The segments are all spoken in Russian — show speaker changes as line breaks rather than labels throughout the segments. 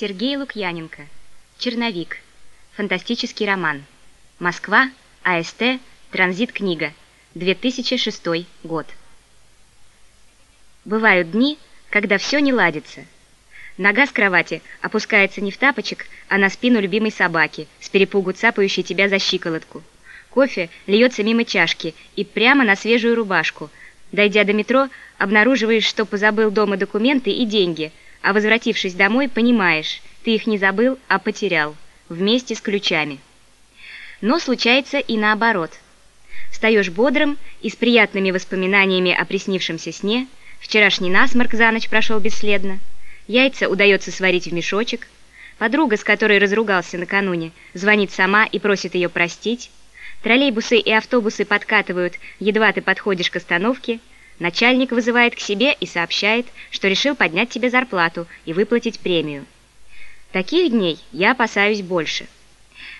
Сергей Лукьяненко. Черновик. Фантастический роман. Москва. АСТ. Транзит книга. 2006 год. Бывают дни, когда все не ладится. Нога с кровати опускается не в тапочек, а на спину любимой собаки, с перепугу цапающей тебя за щиколотку. Кофе льется мимо чашки и прямо на свежую рубашку. Дойдя до метро, обнаруживаешь, что позабыл дома документы и деньги, а возвратившись домой, понимаешь, ты их не забыл, а потерял, вместе с ключами. Но случается и наоборот. Встаешь бодрым и с приятными воспоминаниями о приснившемся сне, вчерашний насморк за ночь прошел бесследно, яйца удается сварить в мешочек, подруга, с которой разругался накануне, звонит сама и просит ее простить, Троллейбусы и автобусы подкатывают, едва ты подходишь к остановке. Начальник вызывает к себе и сообщает, что решил поднять тебе зарплату и выплатить премию. Таких дней я опасаюсь больше.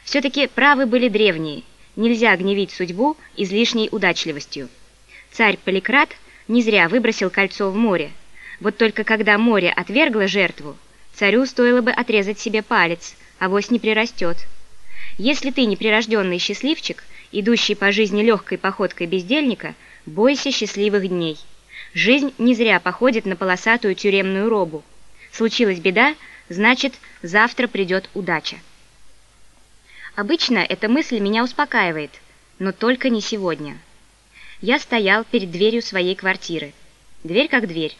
Все-таки правы были древние. Нельзя гневить судьбу излишней удачливостью. Царь Поликрат не зря выбросил кольцо в море. Вот только когда море отвергло жертву, царю стоило бы отрезать себе палец, а вось не прирастет. Если ты неприрожденный счастливчик, идущий по жизни легкой походкой бездельника, бойся счастливых дней. Жизнь не зря походит на полосатую тюремную робу. Случилась беда, значит, завтра придет удача. Обычно эта мысль меня успокаивает, но только не сегодня. Я стоял перед дверью своей квартиры. Дверь как дверь.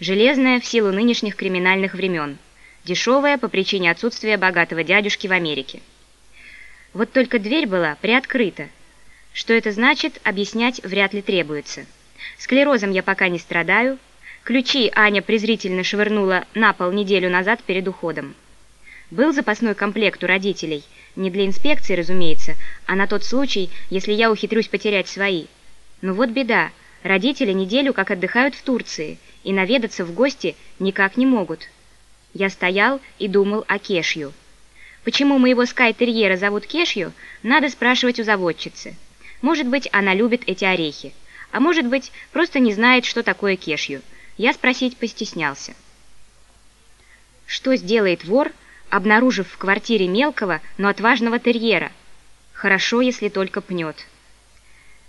Железная в силу нынешних криминальных времен. Дешевая по причине отсутствия богатого дядюшки в Америке. Вот только дверь была приоткрыта. Что это значит, объяснять вряд ли требуется. Склерозом я пока не страдаю. Ключи Аня презрительно швырнула на пол неделю назад перед уходом. Был запасной комплект у родителей. Не для инспекции, разумеется, а на тот случай, если я ухитрюсь потерять свои. Но вот беда. Родители неделю как отдыхают в Турции, и наведаться в гости никак не могут. Я стоял и думал о Кешью. Почему моего скай-терьера зовут Кешью, надо спрашивать у заводчицы. Может быть, она любит эти орехи. А может быть, просто не знает, что такое кешью. Я спросить постеснялся. Что сделает вор, обнаружив в квартире мелкого, но отважного терьера? Хорошо, если только пнет.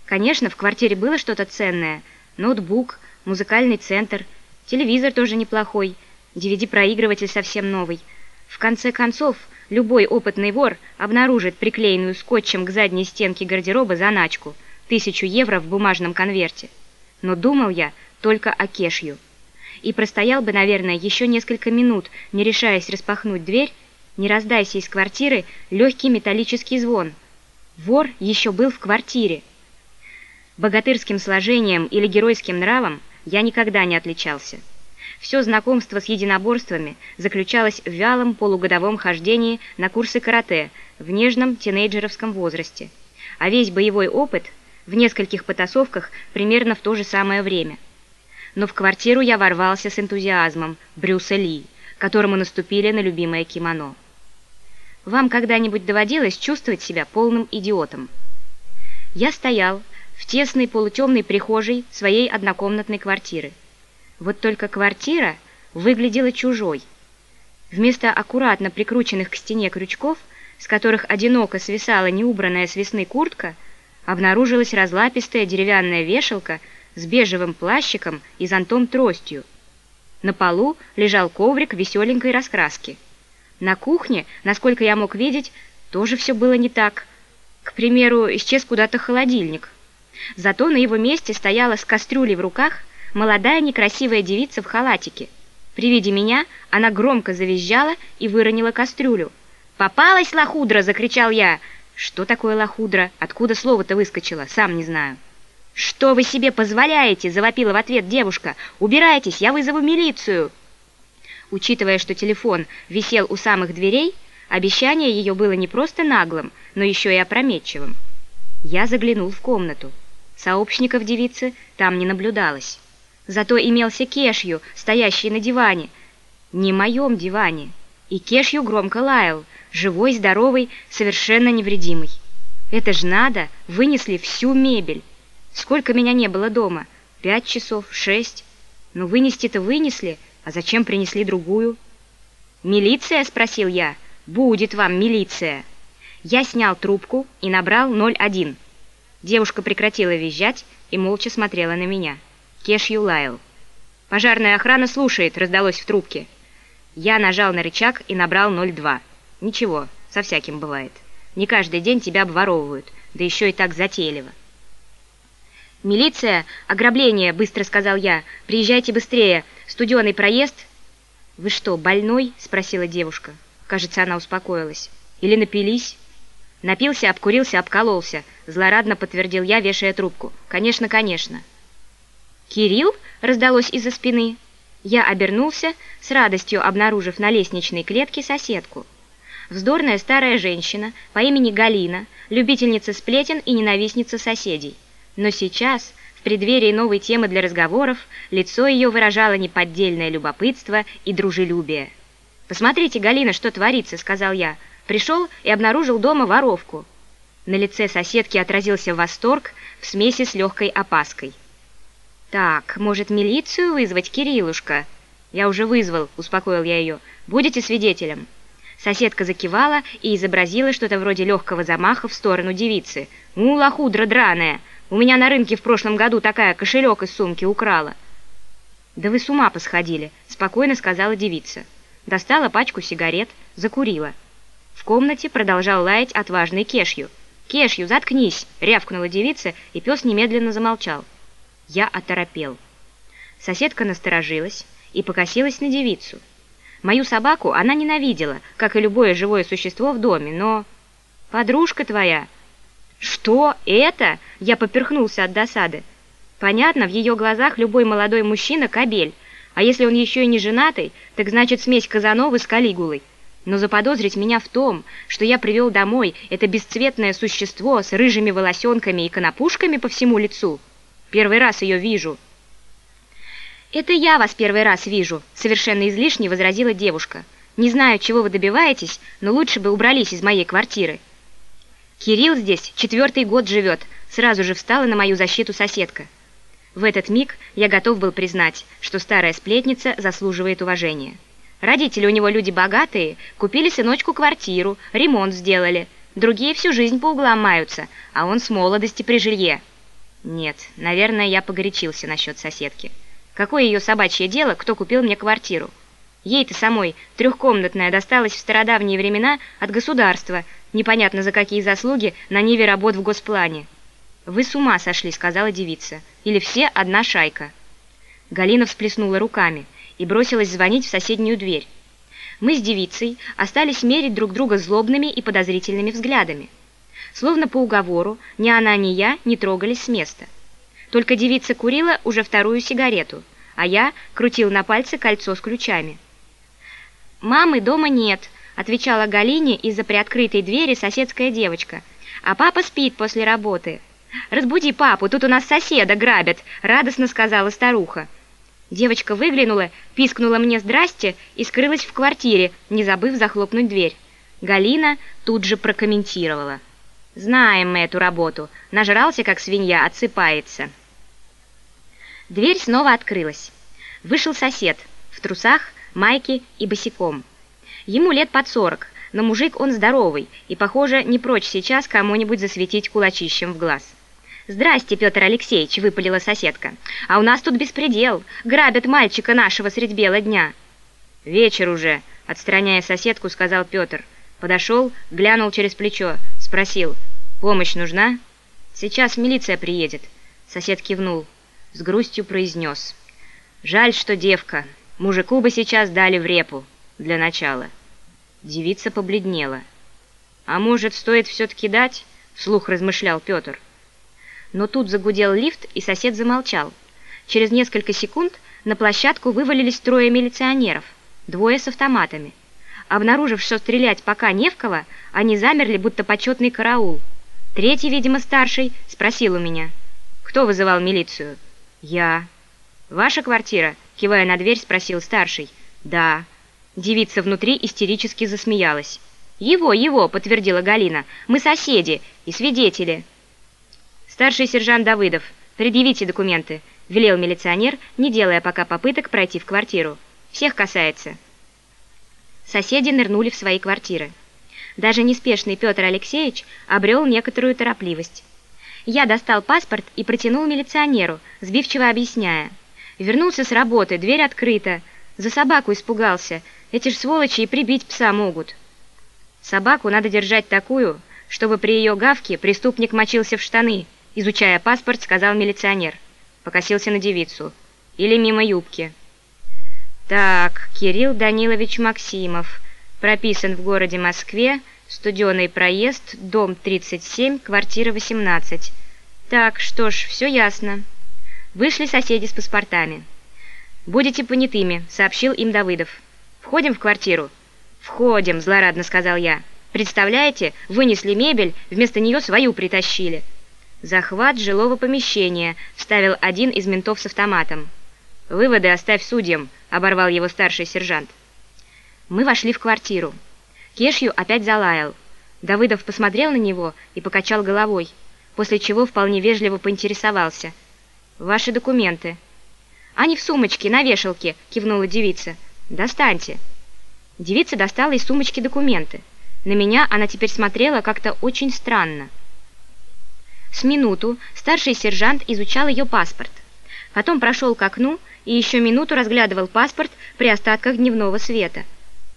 Конечно, в квартире было что-то ценное. Ноутбук, музыкальный центр, телевизор тоже неплохой, DVD-проигрыватель совсем новый. В конце концов, Любой опытный вор обнаружит приклеенную скотчем к задней стенке гардероба заначку – тысячу евро в бумажном конверте. Но думал я только о кешью. И простоял бы, наверное, еще несколько минут, не решаясь распахнуть дверь, не раздайся из квартиры легкий металлический звон. Вор еще был в квартире. Богатырским сложением или геройским нравом я никогда не отличался. Все знакомство с единоборствами заключалось в вялом полугодовом хождении на курсы карате в нежном тинейджеровском возрасте, а весь боевой опыт в нескольких потасовках примерно в то же самое время. Но в квартиру я ворвался с энтузиазмом Брюса Ли, которому наступили на любимое кимоно. Вам когда-нибудь доводилось чувствовать себя полным идиотом? Я стоял в тесной полутемной прихожей своей однокомнатной квартиры. Вот только квартира выглядела чужой. Вместо аккуратно прикрученных к стене крючков, с которых одиноко свисала неубранная с весны куртка, обнаружилась разлапистая деревянная вешалка с бежевым плащиком и зонтом-тростью. На полу лежал коврик веселенькой раскраски. На кухне, насколько я мог видеть, тоже все было не так. К примеру, исчез куда-то холодильник. Зато на его месте стояла с кастрюлей в руках молодая некрасивая девица в халатике. При виде меня она громко завизжала и выронила кастрюлю. «Попалась лохудра!» — закричал я. «Что такое лохудра? Откуда слово-то выскочило? Сам не знаю». «Что вы себе позволяете?» — завопила в ответ девушка. «Убирайтесь, я вызову милицию!» Учитывая, что телефон висел у самых дверей, обещание ее было не просто наглым, но еще и опрометчивым. Я заглянул в комнату. Сообщников девицы там не наблюдалось. Зато имелся Кешью, стоящий на диване. Не моем диване. И Кешью громко лаял, живой, здоровый, совершенно невредимый. Это ж надо, вынесли всю мебель. Сколько меня не было дома? Пять часов, шесть. Но вынести-то вынесли, а зачем принесли другую? «Милиция?» – спросил я. «Будет вам милиция!» Я снял трубку и набрал 01. Девушка прекратила визжать и молча смотрела на меня. Кешью лаял. «Пожарная охрана слушает», — раздалось в трубке. Я нажал на рычаг и набрал 02. Ничего, со всяким бывает. Не каждый день тебя обворовывают, да еще и так затейливо. «Милиция! Ограбление!» — быстро сказал я. «Приезжайте быстрее! Студеный проезд!» «Вы что, больной?» — спросила девушка. Кажется, она успокоилась. «Или напились?» «Напился, обкурился, обкололся», — злорадно подтвердил я, вешая трубку. «Конечно, конечно». «Кирилл?» — раздалось из-за спины. Я обернулся, с радостью обнаружив на лестничной клетке соседку. Вздорная старая женщина по имени Галина, любительница сплетен и ненавистница соседей. Но сейчас, в преддверии новой темы для разговоров, лицо ее выражало неподдельное любопытство и дружелюбие. «Посмотрите, Галина, что творится», — сказал я. Пришел и обнаружил дома воровку. На лице соседки отразился восторг в смеси с легкой опаской. «Так, может, милицию вызвать, Кириллушка?» «Я уже вызвал», — успокоил я ее. «Будете свидетелем?» Соседка закивала и изобразила что-то вроде легкого замаха в сторону девицы. «Ну, лохудра драная! У меня на рынке в прошлом году такая кошелек из сумки украла». «Да вы с ума посходили», — спокойно сказала девица. Достала пачку сигарет, закурила. В комнате продолжал лаять отважный Кешью. «Кешью, заткнись!» — рявкнула девица, и пес немедленно замолчал. Я оторопел. Соседка насторожилась и покосилась на девицу. Мою собаку она ненавидела, как и любое живое существо в доме, но... «Подружка твоя!» «Что? Это?» Я поперхнулся от досады. Понятно, в ее глазах любой молодой мужчина — кобель, а если он еще и не женатый, так значит смесь Казановы с Калигулой. Но заподозрить меня в том, что я привел домой это бесцветное существо с рыжими волосенками и конопушками по всему лицу — Первый раз ее вижу». «Это я вас первый раз вижу», — совершенно излишне возразила девушка. «Не знаю, чего вы добиваетесь, но лучше бы убрались из моей квартиры». «Кирилл здесь четвертый год живет», — сразу же встала на мою защиту соседка. В этот миг я готов был признать, что старая сплетница заслуживает уважения. Родители у него люди богатые, купили сыночку квартиру, ремонт сделали. Другие всю жизнь по углам маются, а он с молодости при жилье. Нет, наверное, я погорячился насчет соседки. Какое ее собачье дело, кто купил мне квартиру? Ей-то самой трехкомнатная досталась в стародавние времена от государства, непонятно за какие заслуги, на ниве работ в госплане. «Вы с ума сошли», — сказала девица. «Или все одна шайка». Галина всплеснула руками и бросилась звонить в соседнюю дверь. Мы с девицей остались мерить друг друга злобными и подозрительными взглядами. Словно по уговору, ни она, ни я не трогались с места. Только девица курила уже вторую сигарету, а я крутил на пальце кольцо с ключами. «Мамы дома нет», — отвечала Галине из-за приоткрытой двери соседская девочка. «А папа спит после работы». «Разбуди папу, тут у нас соседа грабят», — радостно сказала старуха. Девочка выглянула, пискнула мне «здрасте» и скрылась в квартире, не забыв захлопнуть дверь. Галина тут же прокомментировала. Знаем мы эту работу. Нажрался, как свинья, отсыпается. Дверь снова открылась. Вышел сосед, в трусах, майке и босиком. Ему лет под сорок, но мужик он здоровый и, похоже, не прочь сейчас кому-нибудь засветить кулачищем в глаз. «Здрасте, Петр Алексеевич», — выпалила соседка. «А у нас тут беспредел. Грабят мальчика нашего средь бела дня». «Вечер уже», — отстраняя соседку, сказал Петр. Подошел, глянул через плечо, спросил — «Помощь нужна?» «Сейчас милиция приедет», — сосед кивнул. С грустью произнес. «Жаль, что девка. Мужику бы сейчас дали в репу. Для начала». Девица побледнела. «А может, стоит все-таки дать?» — вслух размышлял Петр. Но тут загудел лифт, и сосед замолчал. Через несколько секунд на площадку вывалились трое милиционеров, двое с автоматами. Обнаружив, что стрелять пока не в кого, они замерли, будто почетный караул — Третий, видимо, старший, спросил у меня. «Кто вызывал милицию?» «Я». «Ваша квартира?» Кивая на дверь, спросил старший. «Да». Девица внутри истерически засмеялась. «Его, его!» — подтвердила Галина. «Мы соседи и свидетели». «Старший сержант Давыдов, предъявите документы», — велел милиционер, не делая пока попыток пройти в квартиру. «Всех касается». Соседи нырнули в свои квартиры. Даже неспешный Петр Алексеевич обрел некоторую торопливость. Я достал паспорт и протянул милиционеру, сбивчиво объясняя. Вернулся с работы, дверь открыта. За собаку испугался. Эти ж сволочи и прибить пса могут. Собаку надо держать такую, чтобы при ее гавке преступник мочился в штаны, изучая паспорт, сказал милиционер. Покосился на девицу. Или мимо юбки. Так, Кирилл Данилович Максимов. Прописан в городе Москве, Студеный проезд, дом 37, квартира 18. Так, что ж, все ясно. Вышли соседи с паспортами. «Будете понятыми», — сообщил им Давыдов. «Входим в квартиру?» «Входим», — злорадно сказал я. «Представляете, вынесли мебель, вместо нее свою притащили». «Захват жилого помещения», — вставил один из ментов с автоматом. «Выводы оставь судьям», — оборвал его старший сержант. Мы вошли в квартиру. Кешью опять залаял. Давыдов посмотрел на него и покачал головой, после чего вполне вежливо поинтересовался. «Ваши документы». «Они в сумочке, на вешалке», — кивнула девица. «Достаньте». Девица достала из сумочки документы. На меня она теперь смотрела как-то очень странно. С минуту старший сержант изучал ее паспорт. Потом прошел к окну и еще минуту разглядывал паспорт при остатках дневного света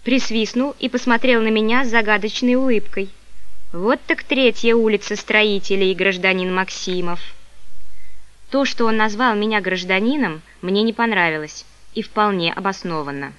присвистнул и посмотрел на меня с загадочной улыбкой. Вот так третья улица строителей, гражданин Максимов. То, что он назвал меня гражданином, мне не понравилось, и вполне обоснованно.